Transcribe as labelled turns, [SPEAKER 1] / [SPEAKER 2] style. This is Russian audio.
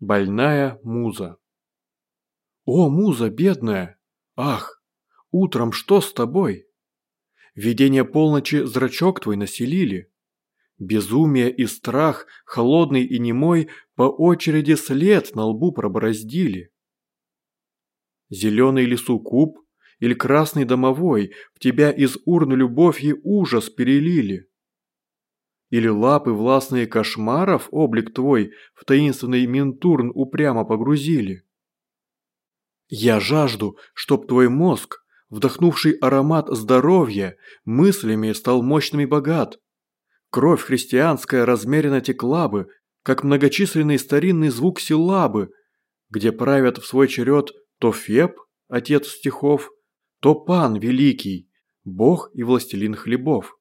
[SPEAKER 1] Больная муза. О, муза бедная! Ах, утром что с тобой? Видение полночи зрачок твой населили. Безумие и страх, холодный и немой, по очереди след на лбу пробороздили. Зеленый лесу куб или красный домовой в тебя из урн любовь и ужас перелили. Или лапы властные кошмаров облик твой в таинственный ментурн упрямо погрузили? Я жажду, чтоб твой мозг, вдохнувший аромат здоровья, мыслями стал мощным и богат. Кровь христианская размеренно текла бы, как многочисленный старинный звук силабы, где правят в свой черед то Феб, отец стихов, то Пан Великий, Бог и Властелин хлебов.